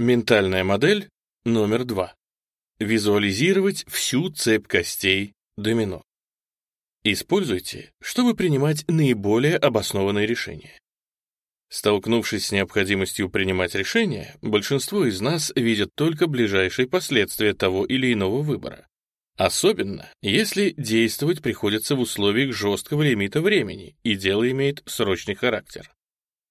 Ментальная модель номер два. Визуализировать всю цепь костей домино. Используйте, чтобы принимать наиболее обоснованные решения. Столкнувшись с необходимостью принимать решения, большинство из нас видят только ближайшие последствия того или иного выбора. Особенно, если действовать приходится в условиях жесткого лимита времени, и дело имеет срочный характер.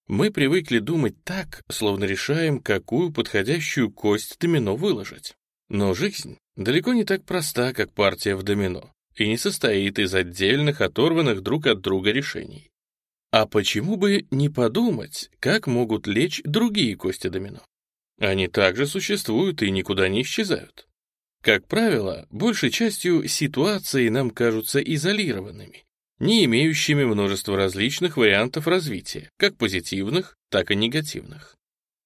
Мы привыкли думать так, словно решаем, какую подходящую кость домино выложить. Но жизнь далеко не так проста, как партия в домино, и не состоит из отдельных, оторванных друг от друга решений. А почему бы не подумать, как могут лечь другие кости домино? Они также существуют и никуда не исчезают. Как правило, большей частью ситуации нам кажутся изолированными, не имеющими множество различных вариантов развития, как позитивных, так и негативных.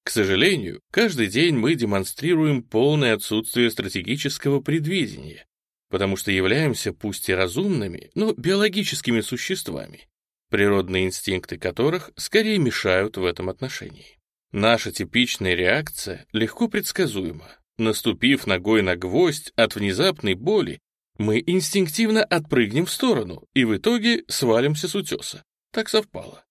К сожалению, каждый день мы демонстрируем полное отсутствие стратегического предвидения, потому что являемся пусть и разумными, но биологическими существами, природные инстинкты которых скорее мешают в этом отношении. Наша типичная реакция легко предсказуема. Наступив ногой на гвоздь от внезапной боли, мы инстинктивно отпрыгнем в сторону и в итоге свалимся с утеса. Так совпало.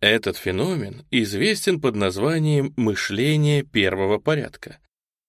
Этот феномен известен под названием мышление первого порядка.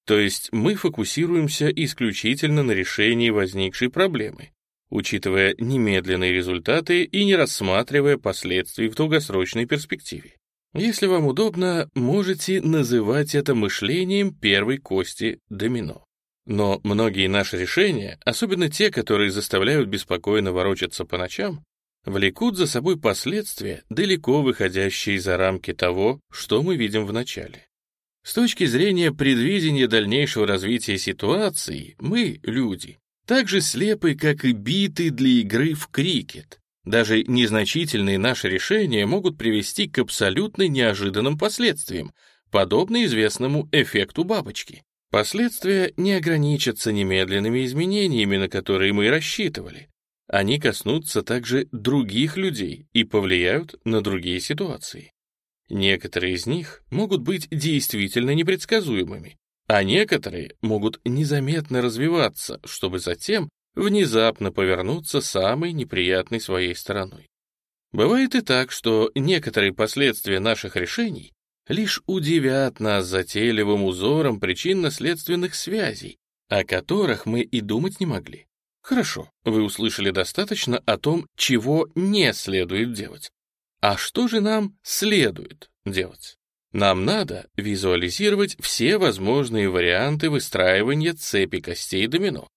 То есть мы фокусируемся исключительно на решении возникшей проблемы, учитывая немедленные результаты и не рассматривая последствий в долгосрочной перспективе. Если вам удобно, можете называть это мышлением первой кости домино. Но многие наши решения, особенно те, которые заставляют беспокойно ворочаться по ночам, влекут за собой последствия, далеко выходящие за рамки того, что мы видим в начале. С точки зрения предвидения дальнейшего развития ситуации, мы, люди, так же слепы, как и биты для игры в крикет. Даже незначительные наши решения могут привести к абсолютно неожиданным последствиям, подобно известному эффекту бабочки. Последствия не ограничатся немедленными изменениями, на которые мы рассчитывали. Они коснутся также других людей и повлияют на другие ситуации. Некоторые из них могут быть действительно непредсказуемыми, а некоторые могут незаметно развиваться, чтобы затем внезапно повернуться самой неприятной своей стороной. Бывает и так, что некоторые последствия наших решений лишь удивят нас затейливым узором причинно-следственных связей, о которых мы и думать не могли. Хорошо, вы услышали достаточно о том, чего не следует делать. А что же нам следует делать? Нам надо визуализировать все возможные варианты выстраивания цепи костей домино.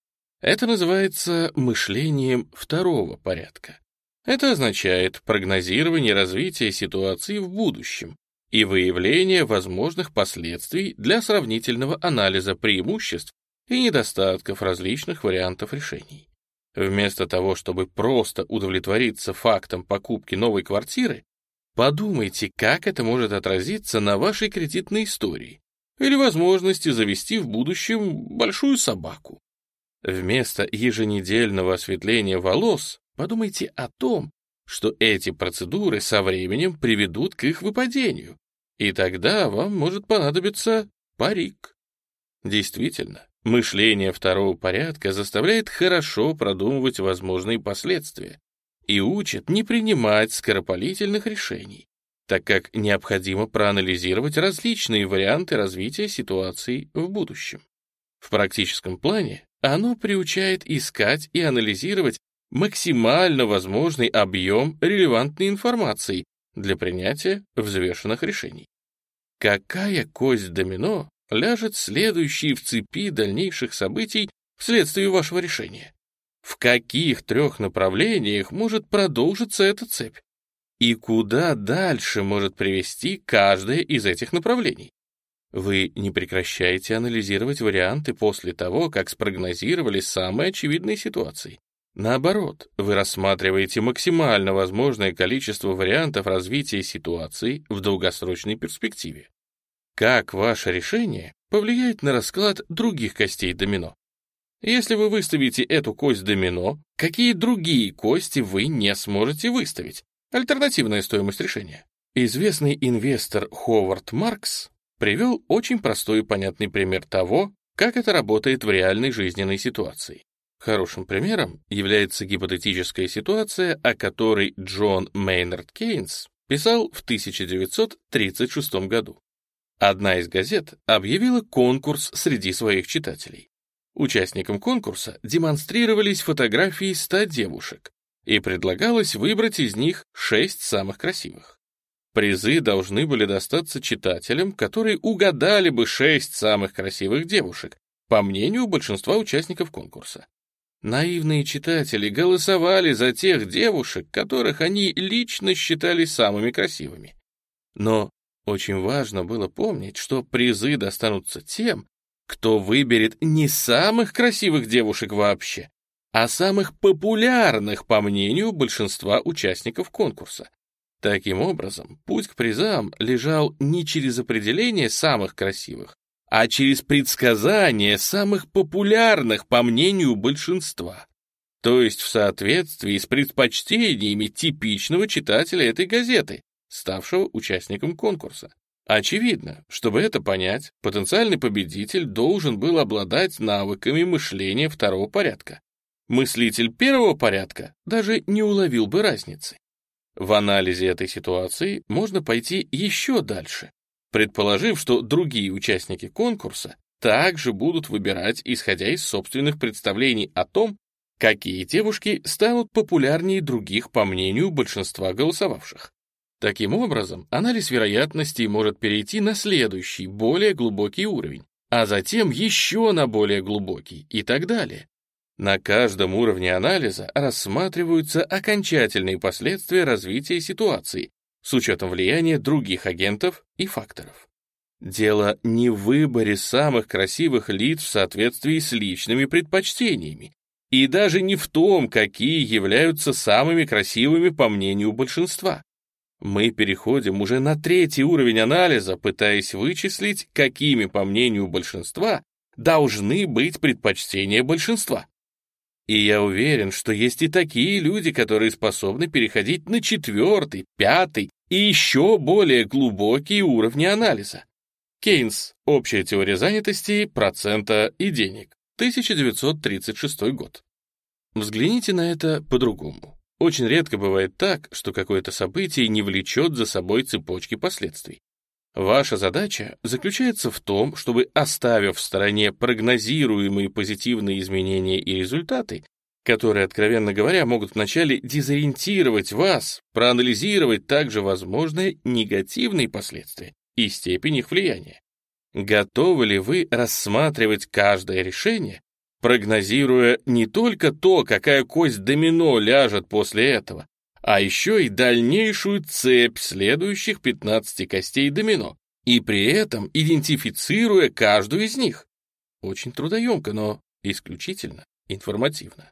Это называется мышлением второго порядка. Это означает прогнозирование развития ситуации в будущем и выявление возможных последствий для сравнительного анализа преимуществ и недостатков различных вариантов решений. Вместо того, чтобы просто удовлетвориться фактом покупки новой квартиры, Подумайте, как это может отразиться на вашей кредитной истории или возможности завести в будущем большую собаку. Вместо еженедельного осветления волос подумайте о том, что эти процедуры со временем приведут к их выпадению, и тогда вам может понадобиться парик. Действительно, мышление второго порядка заставляет хорошо продумывать возможные последствия, и учит не принимать скоропалительных решений, так как необходимо проанализировать различные варианты развития ситуации в будущем. В практическом плане оно приучает искать и анализировать максимально возможный объем релевантной информации для принятия взвешенных решений. Какая кость домино ляжет следующей в цепи дальнейших событий вследствие вашего решения? в каких трех направлениях может продолжиться эта цепь и куда дальше может привести каждое из этих направлений. Вы не прекращаете анализировать варианты после того, как спрогнозировали самые очевидные ситуации. Наоборот, вы рассматриваете максимально возможное количество вариантов развития ситуации в долгосрочной перспективе. Как ваше решение повлияет на расклад других костей домино? Если вы выставите эту кость домино, какие другие кости вы не сможете выставить? Альтернативная стоимость решения. Известный инвестор Ховард Маркс привел очень простой и понятный пример того, как это работает в реальной жизненной ситуации. Хорошим примером является гипотетическая ситуация, о которой Джон Мейнард Кейнс писал в 1936 году. Одна из газет объявила конкурс среди своих читателей. Участникам конкурса демонстрировались фотографии 100 девушек, и предлагалось выбрать из них 6 самых красивых. Призы должны были достаться читателям, которые угадали бы 6 самых красивых девушек, по мнению большинства участников конкурса. Наивные читатели голосовали за тех девушек, которых они лично считали самыми красивыми. Но очень важно было помнить, что призы достанутся тем, кто выберет не самых красивых девушек вообще, а самых популярных, по мнению большинства участников конкурса. Таким образом, путь к призам лежал не через определение самых красивых, а через предсказание самых популярных, по мнению большинства. То есть в соответствии с предпочтениями типичного читателя этой газеты, ставшего участником конкурса. Очевидно, чтобы это понять, потенциальный победитель должен был обладать навыками мышления второго порядка. Мыслитель первого порядка даже не уловил бы разницы. В анализе этой ситуации можно пойти еще дальше, предположив, что другие участники конкурса также будут выбирать, исходя из собственных представлений о том, какие девушки станут популярнее других по мнению большинства голосовавших. Таким образом, анализ вероятностей может перейти на следующий, более глубокий уровень, а затем еще на более глубокий и так далее. На каждом уровне анализа рассматриваются окончательные последствия развития ситуации с учетом влияния других агентов и факторов. Дело не в выборе самых красивых лиц в соответствии с личными предпочтениями, и даже не в том, какие являются самыми красивыми по мнению большинства. Мы переходим уже на третий уровень анализа, пытаясь вычислить, какими, по мнению большинства, должны быть предпочтения большинства. И я уверен, что есть и такие люди, которые способны переходить на четвертый, пятый и еще более глубокие уровни анализа. Кейнс. Общая теория занятости, процента и денег. 1936 год. Взгляните на это по-другому. Очень редко бывает так, что какое-то событие не влечет за собой цепочки последствий. Ваша задача заключается в том, чтобы, оставив в стороне прогнозируемые позитивные изменения и результаты, которые, откровенно говоря, могут вначале дезориентировать вас, проанализировать также возможные негативные последствия и степень их влияния. Готовы ли вы рассматривать каждое решение прогнозируя не только то, какая кость домино ляжет после этого, а еще и дальнейшую цепь следующих 15 костей домино, и при этом идентифицируя каждую из них. Очень трудоемко, но исключительно информативно.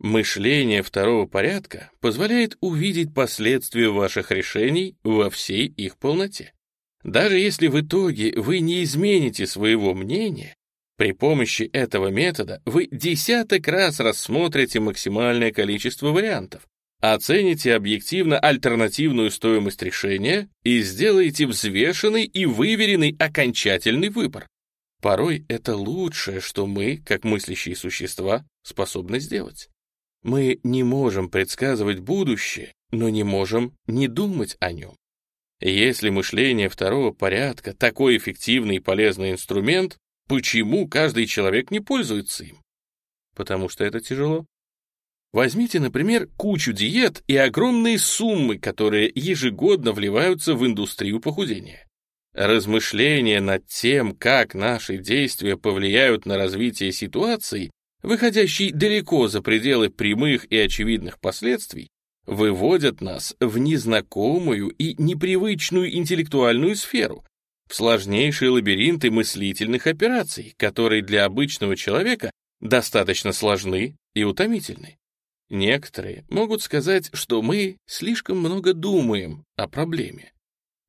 Мышление второго порядка позволяет увидеть последствия ваших решений во всей их полноте. Даже если в итоге вы не измените своего мнения, при помощи этого метода вы десяток раз рассмотрите максимальное количество вариантов, оцените объективно альтернативную стоимость решения и сделаете взвешенный и выверенный окончательный выбор. Порой это лучшее, что мы, как мыслящие существа, способны сделать. Мы не можем предсказывать будущее, но не можем не думать о нем. Если мышление второго порядка такой эффективный и полезный инструмент, Почему каждый человек не пользуется им? Потому что это тяжело. Возьмите, например, кучу диет и огромные суммы, которые ежегодно вливаются в индустрию похудения. Размышления над тем, как наши действия повлияют на развитие ситуации, выходящей далеко за пределы прямых и очевидных последствий, выводят нас в незнакомую и непривычную интеллектуальную сферу, в сложнейшие лабиринты мыслительных операций, которые для обычного человека достаточно сложны и утомительны. Некоторые могут сказать, что мы слишком много думаем о проблеме.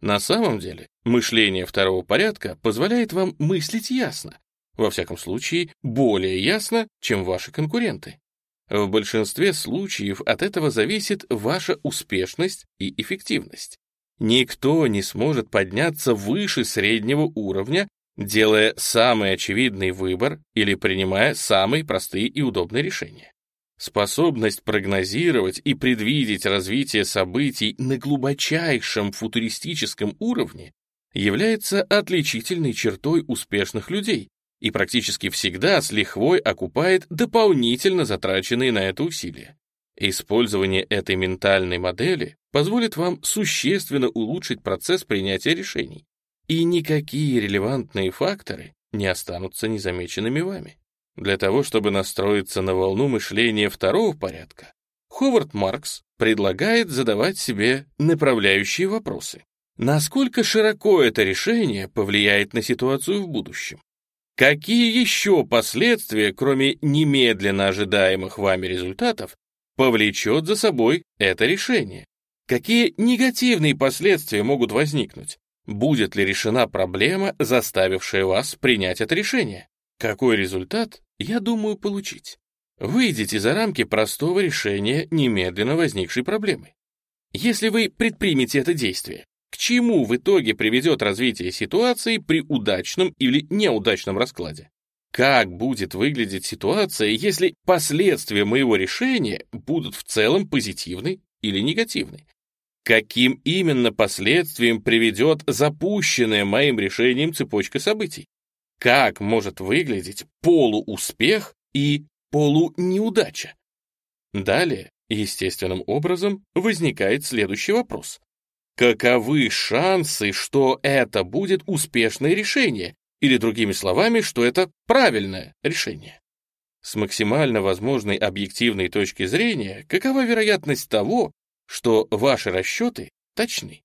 На самом деле, мышление второго порядка позволяет вам мыслить ясно, во всяком случае, более ясно, чем ваши конкуренты. В большинстве случаев от этого зависит ваша успешность и эффективность. Никто не сможет подняться выше среднего уровня, делая самый очевидный выбор или принимая самые простые и удобные решения. Способность прогнозировать и предвидеть развитие событий на глубочайшем футуристическом уровне является отличительной чертой успешных людей и практически всегда с лихвой окупает дополнительно затраченные на это усилия. Использование этой ментальной модели позволит вам существенно улучшить процесс принятия решений, и никакие релевантные факторы не останутся незамеченными вами. Для того, чтобы настроиться на волну мышления второго порядка, Ховард Маркс предлагает задавать себе направляющие вопросы. Насколько широко это решение повлияет на ситуацию в будущем? Какие еще последствия, кроме немедленно ожидаемых вами результатов, повлечет за собой это решение? Какие негативные последствия могут возникнуть? Будет ли решена проблема, заставившая вас принять это решение? Какой результат я думаю получить? Выйдите за рамки простого решения немедленно возникшей проблемы. Если вы предпримете это действие, чему в итоге приведет развитие ситуации при удачном или неудачном раскладе? Как будет выглядеть ситуация, если последствия моего решения будут в целом позитивны или негативны? Каким именно последствиям приведет запущенная моим решением цепочка событий? Как может выглядеть полууспех и полунеудача? Далее, естественным образом, возникает следующий вопрос. Каковы шансы, что это будет успешное решение, или, другими словами, что это правильное решение? С максимально возможной объективной точки зрения, какова вероятность того, что ваши расчеты точны?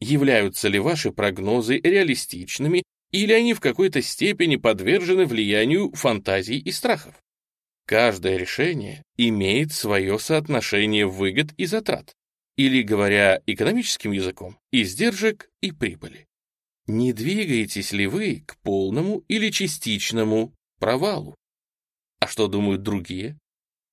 Являются ли ваши прогнозы реалистичными или они в какой-то степени подвержены влиянию фантазий и страхов. Каждое решение имеет свое соотношение выгод и затрат, или, говоря экономическим языком, издержек и прибыли. Не двигаетесь ли вы к полному или частичному провалу? А что думают другие?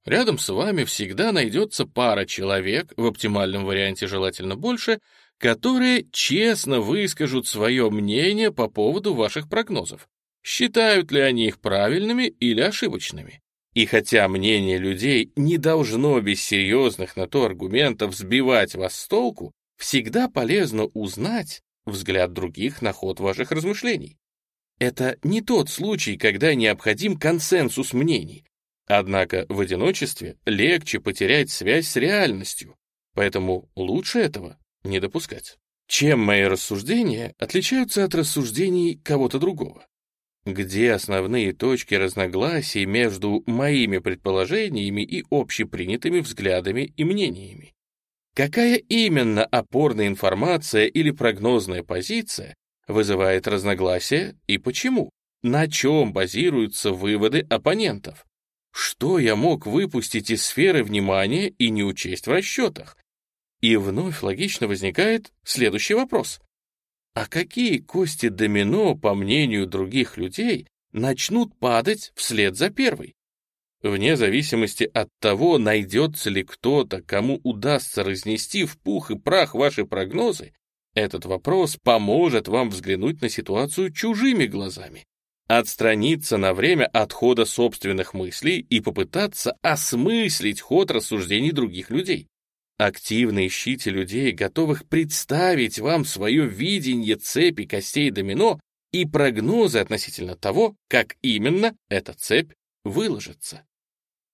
Рядом с вами всегда найдется пара человек, в оптимальном варианте желательно больше, которые честно выскажут свое мнение по поводу ваших прогнозов. Считают ли они их правильными или ошибочными? И хотя мнение людей не должно без серьезных на то аргументов сбивать вас с толку, всегда полезно узнать взгляд других на ход ваших размышлений. Это не тот случай, когда необходим консенсус мнений. Однако в одиночестве легче потерять связь с реальностью, поэтому лучше этого не допускать. Чем мои рассуждения отличаются от рассуждений кого-то другого? Где основные точки разногласий между моими предположениями и общепринятыми взглядами и мнениями? Какая именно опорная информация или прогнозная позиция вызывает разногласия и почему? На чем базируются выводы оппонентов? Что я мог выпустить из сферы внимания и не учесть в расчетах? И вновь логично возникает следующий вопрос. А какие кости домино, по мнению других людей, начнут падать вслед за первой? Вне зависимости от того, найдется ли кто-то, кому удастся разнести в пух и прах ваши прогнозы, этот вопрос поможет вам взглянуть на ситуацию чужими глазами, отстраниться на время от хода собственных мыслей и попытаться осмыслить ход рассуждений других людей. Активно ищите людей, готовых представить вам свое видение цепи костей домино и прогнозы относительно того, как именно эта цепь выложится.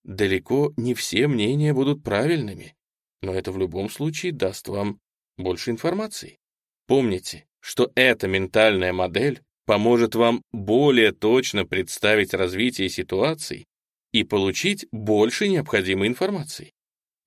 Далеко не все мнения будут правильными, но это в любом случае даст вам больше информации. Помните, что эта ментальная модель поможет вам более точно представить развитие ситуаций и получить больше необходимой информации.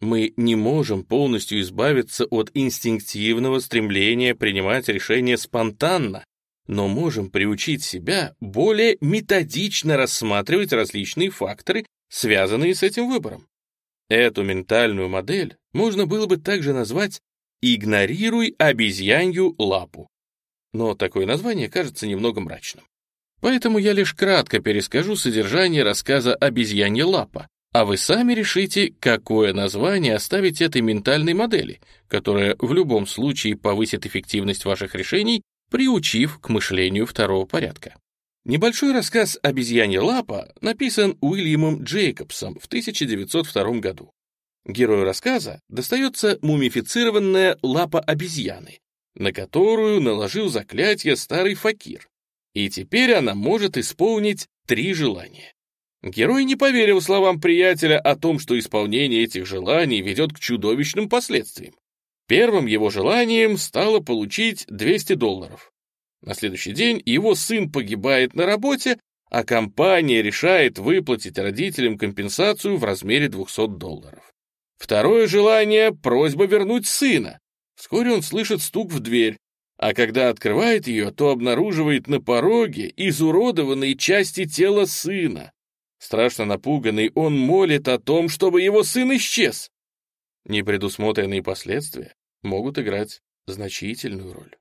Мы не можем полностью избавиться от инстинктивного стремления принимать решения спонтанно, но можем приучить себя более методично рассматривать различные факторы, связанные с этим выбором. Эту ментальную модель можно было бы также назвать «игнорируй обезьянью лапу». Но такое название кажется немного мрачным. Поэтому я лишь кратко перескажу содержание рассказа «Обезьянья лапа», А вы сами решите, какое название оставить этой ментальной модели, которая в любом случае повысит эффективность ваших решений, приучив к мышлению второго порядка. Небольшой рассказ «Обезьянья лапа» написан Уильямом Джейкобсом в 1902 году. Герою рассказа достается мумифицированная лапа обезьяны, на которую наложил заклятие старый факир, и теперь она может исполнить три желания. Герой не поверил словам приятеля о том, что исполнение этих желаний ведет к чудовищным последствиям. Первым его желанием стало получить 200 долларов. На следующий день его сын погибает на работе, а компания решает выплатить родителям компенсацию в размере 200 долларов. Второе желание — просьба вернуть сына. Вскоре он слышит стук в дверь, а когда открывает ее, то обнаруживает на пороге изуродованные части тела сына. Страшно напуганный, он молит о том, чтобы его сын исчез. Непредусмотренные последствия могут играть значительную роль.